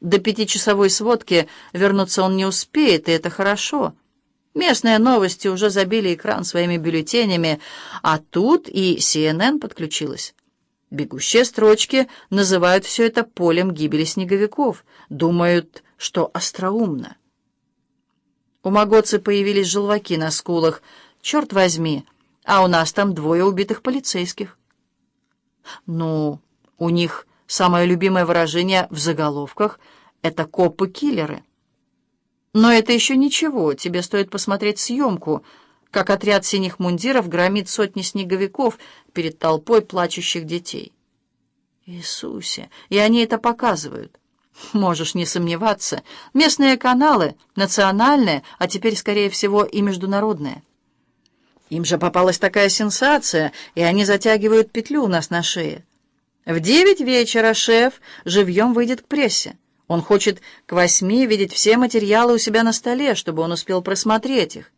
До пятичасовой сводки вернуться он не успеет, и это хорошо. Местные новости уже забили экран своими бюллетенями, а тут и CNN подключилась. Бегущие строчки называют все это полем гибели снеговиков, думают, что остроумно. У Магоцы появились желваки на скулах. Черт возьми, а у нас там двое убитых полицейских. Ну, у них самое любимое выражение в заголовках — это «копы-киллеры». Но это еще ничего, тебе стоит посмотреть съемку, как отряд синих мундиров громит сотни снеговиков перед толпой плачущих детей. Иисусе! И они это показывают. Можешь не сомневаться. Местные каналы, национальные, а теперь, скорее всего, и международные. Им же попалась такая сенсация, и они затягивают петлю у нас на шее. В девять вечера шеф живьем выйдет к прессе. Он хочет к восьми видеть все материалы у себя на столе, чтобы он успел просмотреть их.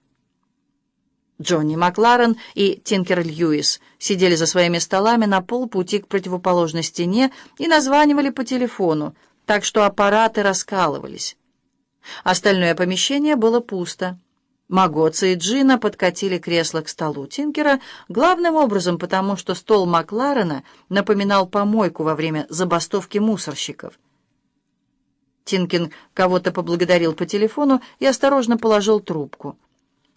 Джонни Макларен и Тинкер Льюис сидели за своими столами на полпути к противоположной стене и названивали по телефону, так что аппараты раскалывались. Остальное помещение было пусто. Магоца и Джина подкатили кресло к столу Тинкера, главным образом потому, что стол Макларена напоминал помойку во время забастовки мусорщиков. Тинкин кого-то поблагодарил по телефону и осторожно положил трубку.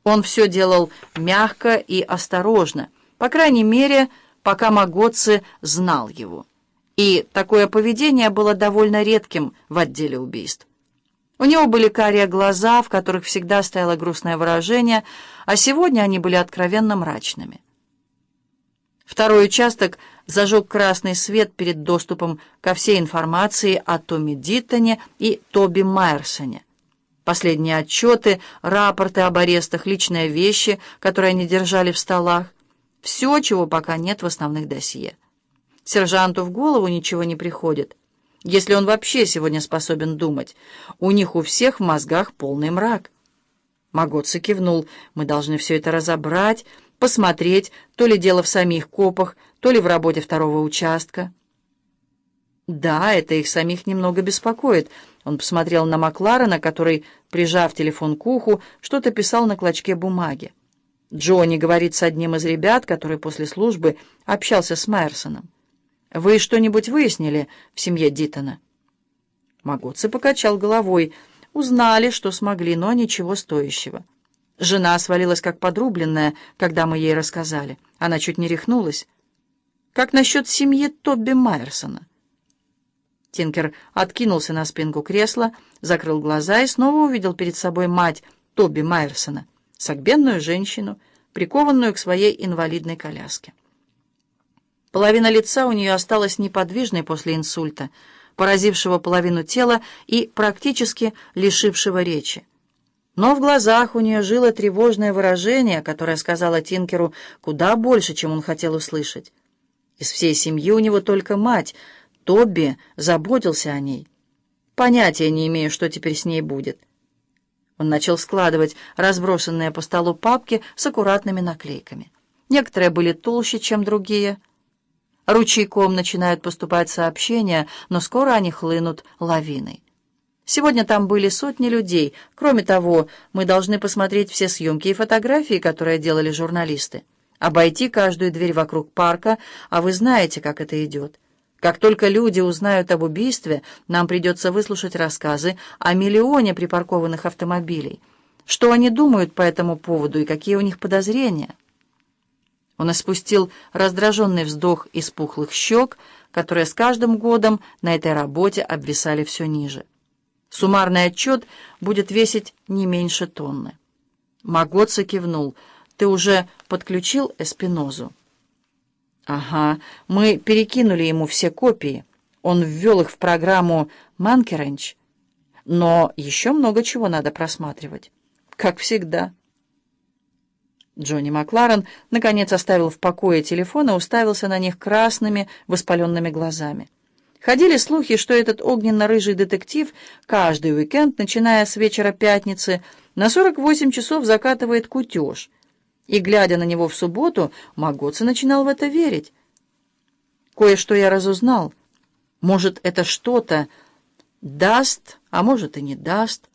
Он все делал мягко и осторожно, по крайней мере, пока Магоци знал его. И такое поведение было довольно редким в отделе убийств. У него были карие глаза, в которых всегда стояло грустное выражение, а сегодня они были откровенно мрачными. Второй участок зажег красный свет перед доступом ко всей информации о Томми Диттоне и Тоби Майерсоне. Последние отчеты, рапорты об арестах, личные вещи, которые они держали в столах. Все, чего пока нет в основных досье. Сержанту в голову ничего не приходит если он вообще сегодня способен думать. У них у всех в мозгах полный мрак. Магоци кивнул. Мы должны все это разобрать, посмотреть, то ли дело в самих копах, то ли в работе второго участка. Да, это их самих немного беспокоит. Он посмотрел на Макларена, который, прижав телефон к уху, что-то писал на клочке бумаги. Джонни говорит с одним из ребят, который после службы общался с Майерсоном. «Вы что-нибудь выяснили в семье Дитона?» Магоци покачал головой. «Узнали, что смогли, но ничего стоящего». Жена свалилась как подрубленная, когда мы ей рассказали. Она чуть не рехнулась. «Как насчет семьи Тобби Майерсона?» Тинкер откинулся на спинку кресла, закрыл глаза и снова увидел перед собой мать Тобби Майерсона, согбенную женщину, прикованную к своей инвалидной коляске. Половина лица у нее осталась неподвижной после инсульта, поразившего половину тела и практически лишившего речи. Но в глазах у нее жило тревожное выражение, которое сказала Тинкеру куда больше, чем он хотел услышать. Из всей семьи у него только мать. Тобби заботился о ней. Понятия не имею, что теперь с ней будет. Он начал складывать разбросанные по столу папки с аккуратными наклейками. Некоторые были толще, чем другие — Ручейком начинают поступать сообщения, но скоро они хлынут лавиной. Сегодня там были сотни людей. Кроме того, мы должны посмотреть все съемки и фотографии, которые делали журналисты. Обойти каждую дверь вокруг парка, а вы знаете, как это идет. Как только люди узнают об убийстве, нам придется выслушать рассказы о миллионе припаркованных автомобилей. Что они думают по этому поводу и какие у них подозрения? Он испустил раздраженный вздох из пухлых щек, которые с каждым годом на этой работе обвисали все ниже. Суммарный отчет будет весить не меньше тонны. Магоца кивнул. «Ты уже подключил Эспинозу?» «Ага, мы перекинули ему все копии. Он ввел их в программу «Манкеренч». Но еще много чего надо просматривать. Как всегда». Джонни Макларен наконец оставил в покое телефон и уставился на них красными, воспаленными глазами. Ходили слухи, что этот огненно-рыжий детектив каждый уикенд, начиная с вечера пятницы, на 48 часов закатывает кутеж. И, глядя на него в субботу, Магоца начинал в это верить. Кое-что я разузнал. Может, это что-то Даст, а может и не даст.